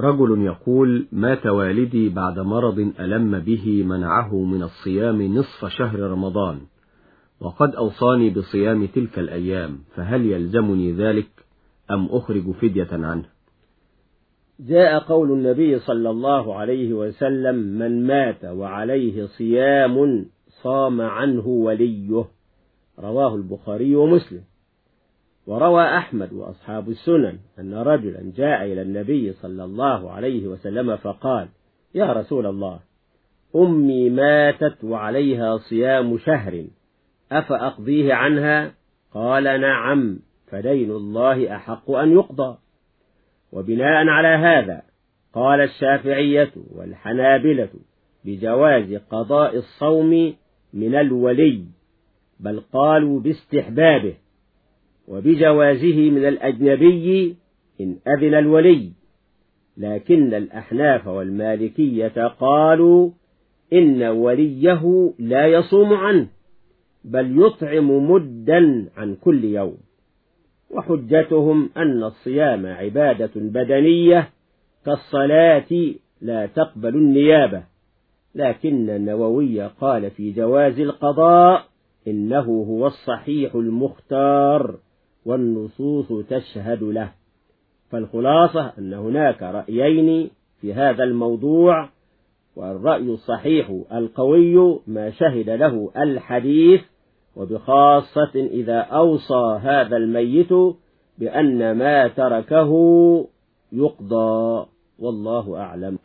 رجل يقول مات والدي بعد مرض ألم به منعه من الصيام نصف شهر رمضان وقد أوصاني بصيام تلك الأيام فهل يلزمني ذلك أم أخرج فدية عنه؟ جاء قول النبي صلى الله عليه وسلم من مات وعليه صيام صام عنه وليه. رواه البخاري ومسلم. وروى أحمد وأصحاب السنن أن رجلا جاء إلى النبي صلى الله عليه وسلم فقال يا رسول الله أمي ماتت وعليها صيام شهر أفأقضيه عنها قال نعم فدين الله أحق أن يقضى. وبناء على هذا قال الشافعية والحنابلة بجواز قضاء الصوم من الولي بل قالوا باستحبابه. وبجوازه من الأجنبي إن أذن الولي. لكن الأحناف والمالكية قالوا إن وليه لا يصوم عنه بل يطعم مدا عن كل يوم. وحجتهم أن الصيام عبادة بدنية كالصلاة لا تقبل النيابة. لكن النووي قال في جواز القضاء إنه هو الصحيح المختار. والنصوص تشهد له. فالخلاصة أن هناك رأيين في هذا الموضوع والرأي الصحيح القوي ما شهد له الحديث وبخاصة إذا أوصى هذا الميت بأن ما تركه يقضى. والله أعلم.